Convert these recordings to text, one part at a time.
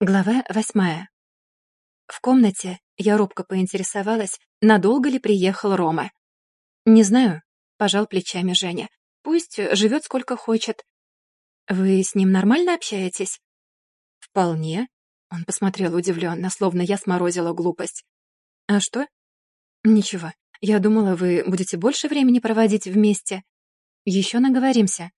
Глава восьмая. В комнате я робко поинтересовалась, надолго ли приехал Рома. «Не знаю», — пожал плечами Женя. «Пусть живет сколько хочет». «Вы с ним нормально общаетесь?» «Вполне», — он посмотрел удивленно, словно я сморозила глупость. «А что?» «Ничего. Я думала, вы будете больше времени проводить вместе. Еще наговоримся».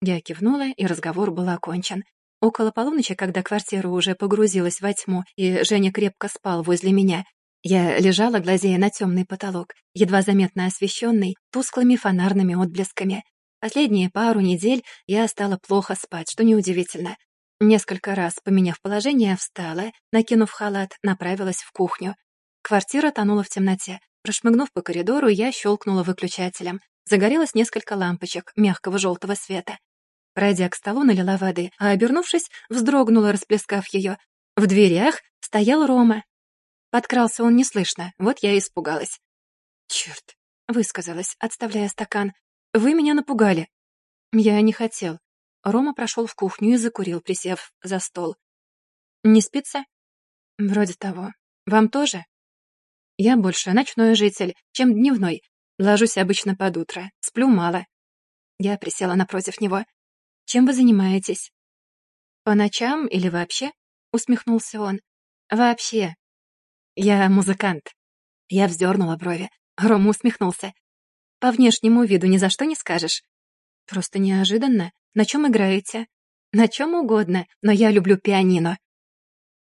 Я кивнула, и разговор был окончен. Около полуночи, когда квартира уже погрузилась во тьму, и Женя крепко спал возле меня, я лежала, глазея на темный потолок, едва заметно освещенный тусклыми фонарными отблесками. Последние пару недель я стала плохо спать, что неудивительно. Несколько раз, поменяв положение, встала, накинув халат, направилась в кухню. Квартира тонула в темноте. Прошмыгнув по коридору, я щелкнула выключателем. Загорелось несколько лампочек мягкого желтого света. Пройдя к столу, налила воды, а, обернувшись, вздрогнула, расплескав ее. В дверях стоял Рома. Подкрался он неслышно, вот я и испугалась. «Черт!» — высказалась, отставляя стакан. «Вы меня напугали». «Я не хотел». Рома прошел в кухню и закурил, присев за стол. «Не спится?» «Вроде того. Вам тоже?» «Я больше ночной житель, чем дневной. Ложусь обычно под утро, сплю мало». Я присела напротив него. Чем вы занимаетесь?» «По ночам или вообще?» — усмехнулся он. «Вообще. Я музыкант». Я вздернула брови. Рома усмехнулся. «По внешнему виду ни за что не скажешь». «Просто неожиданно. На чем играете?» «На чем угодно, но я люблю пианино».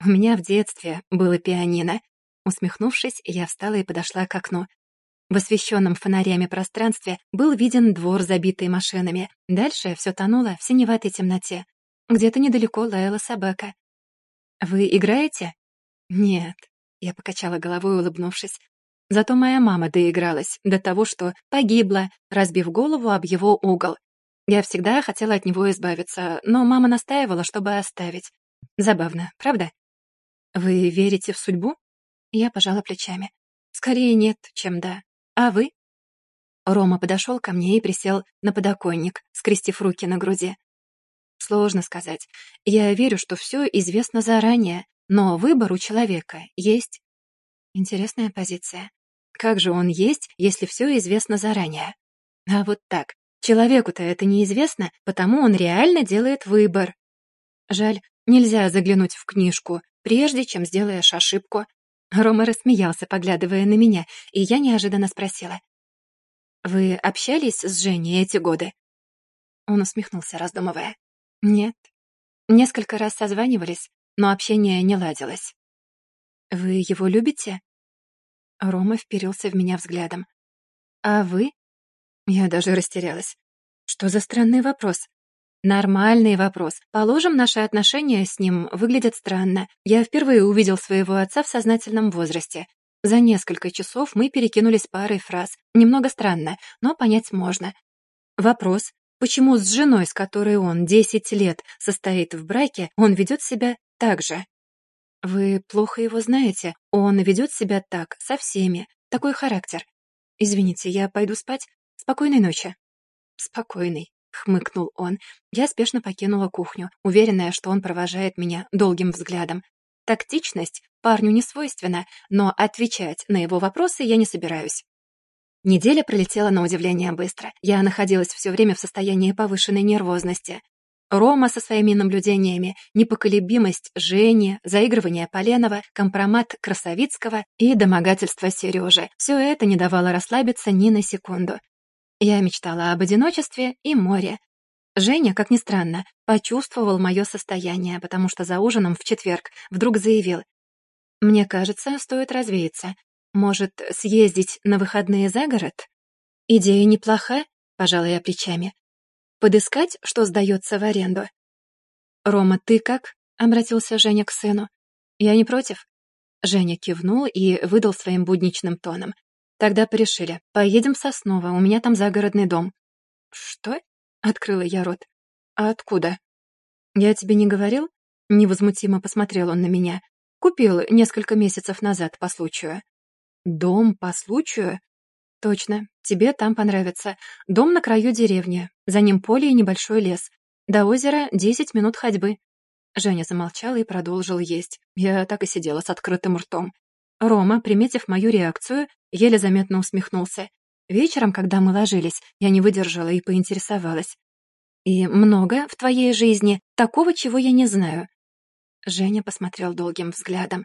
«У меня в детстве было пианино». Усмехнувшись, я встала и подошла к окну. В освещенном фонарями пространстве был виден двор, забитый машинами. Дальше все тонуло в синеватой темноте. Где-то недалеко лаяла собака. «Вы играете?» «Нет», — я покачала головой, улыбнувшись. Зато моя мама доигралась до того, что погибла, разбив голову об его угол. Я всегда хотела от него избавиться, но мама настаивала, чтобы оставить. Забавно, правда? Вы верите в судьбу? Я пожала плечами. Скорее нет, чем да. «А вы?» Рома подошел ко мне и присел на подоконник, скрестив руки на груди. Сложно сказать. Я верю, что все известно заранее, но выбор у человека есть. Интересная позиция. Как же он есть, если все известно заранее? А вот так. Человеку-то это неизвестно, потому он реально делает выбор. Жаль, нельзя заглянуть в книжку, прежде чем сделаешь ошибку. Рома рассмеялся, поглядывая на меня, и я неожиданно спросила. «Вы общались с Женей эти годы?» Он усмехнулся, раздумывая. «Нет. Несколько раз созванивались, но общение не ладилось». «Вы его любите?» Рома вперился в меня взглядом. «А вы?» Я даже растерялась. «Что за странный вопрос?» Нормальный вопрос. Положим, наши отношения с ним выглядят странно. Я впервые увидел своего отца в сознательном возрасте. За несколько часов мы перекинулись парой фраз. Немного странно, но понять можно. Вопрос, почему с женой, с которой он 10 лет состоит в браке, он ведет себя так же? Вы плохо его знаете. Он ведет себя так со всеми. Такой характер. Извините, я пойду спать. Спокойной ночи. Спокойной хмыкнул он. Я спешно покинула кухню, уверенная, что он провожает меня долгим взглядом. Тактичность парню не свойственна, но отвечать на его вопросы я не собираюсь. Неделя пролетела на удивление быстро. Я находилась все время в состоянии повышенной нервозности. Рома со своими наблюдениями, непоколебимость Жени, заигрывание Поленова, компромат Красовицкого и домогательство Сережи. Все это не давало расслабиться ни на секунду. Я мечтала об одиночестве и море. Женя, как ни странно, почувствовал мое состояние, потому что за ужином в четверг вдруг заявил. «Мне кажется, стоит развеяться. Может, съездить на выходные за город?» «Идея неплоха», — пожала я плечами. «Подыскать, что сдается в аренду?» «Рома, ты как?» — обратился Женя к сыну. «Я не против». Женя кивнул и выдал своим будничным тоном. Тогда порешили. Поедем в Сосново, у меня там загородный дом. Что? Открыла я рот. А откуда? Я тебе не говорил? Невозмутимо посмотрел он на меня. Купил несколько месяцев назад по случаю. Дом по случаю? Точно, тебе там понравится. Дом на краю деревни. За ним поле и небольшой лес. До озера десять минут ходьбы. Женя замолчала и продолжил есть. Я так и сидела с открытым ртом. Рома, приметив мою реакцию, еле заметно усмехнулся. Вечером, когда мы ложились, я не выдержала и поинтересовалась. «И много в твоей жизни такого, чего я не знаю?» Женя посмотрел долгим взглядом.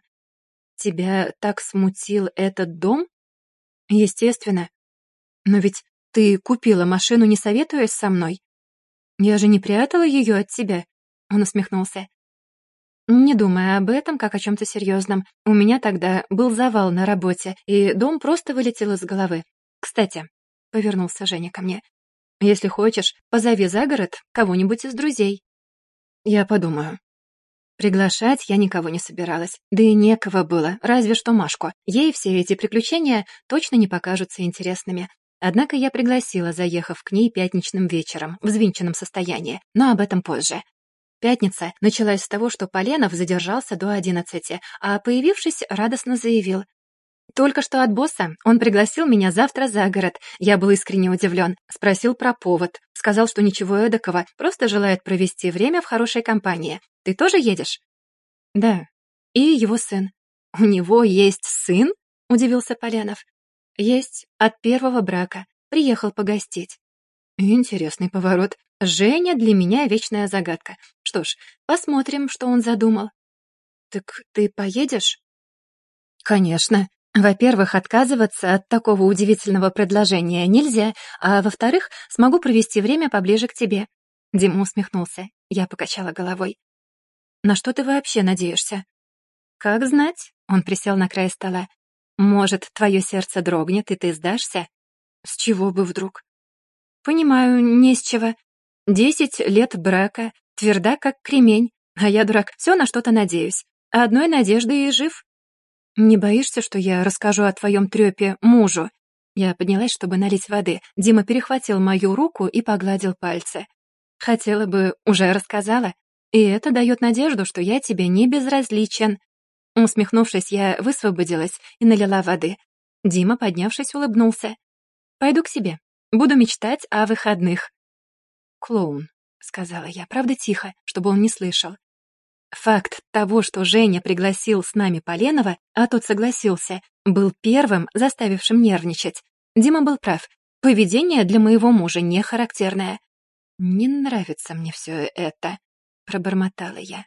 «Тебя так смутил этот дом?» «Естественно. Но ведь ты купила машину, не советуясь со мной?» «Я же не прятала ее от тебя», — он усмехнулся. Не думая об этом, как о чем-то серьезном, у меня тогда был завал на работе, и дом просто вылетел из головы. «Кстати», — повернулся Женя ко мне, «если хочешь, позови за город кого-нибудь из друзей». «Я подумаю». Приглашать я никого не собиралась, да и некого было, разве что Машку. Ей все эти приключения точно не покажутся интересными. Однако я пригласила, заехав к ней пятничным вечером, в взвинченном состоянии, но об этом позже. Пятница началась с того, что Поленов задержался до одиннадцати, а, появившись, радостно заявил. «Только что от босса. Он пригласил меня завтра за город. Я был искренне удивлен. Спросил про повод. Сказал, что ничего эдакого, просто желает провести время в хорошей компании. Ты тоже едешь?» «Да. И его сын». «У него есть сын?» — удивился Поленов. Есть, от первого брака. Приехал погостить. Интересный поворот. Женя для меня вечная загадка. Что ж, посмотрим, что он задумал. Так ты поедешь? Конечно. Во-первых, отказываться от такого удивительного предложения нельзя, а во-вторых, смогу провести время поближе к тебе. Дима усмехнулся. Я покачала головой. На что ты вообще надеешься? Как знать? Он присел на край стола. Может, твое сердце дрогнет, и ты сдашься? С чего бы вдруг? Понимаю, не с чего. Десять лет брака, тверда как кремень, а я, дурак, все на что-то надеюсь. Одной надеждой и жив. Не боишься, что я расскажу о твоем трёпе мужу? Я поднялась, чтобы налить воды. Дима перехватил мою руку и погладил пальцы. Хотела бы, уже рассказала. И это дает надежду, что я тебе не безразличен. Усмехнувшись, я высвободилась и налила воды. Дима, поднявшись, улыбнулся. «Пойду к себе. Буду мечтать о выходных». «Клоун», — сказала я, правда тихо, чтобы он не слышал. Факт того, что Женя пригласил с нами Поленова, а тот согласился, был первым, заставившим нервничать. Дима был прав. Поведение для моего мужа не характерное. «Не нравится мне все это», — пробормотала я.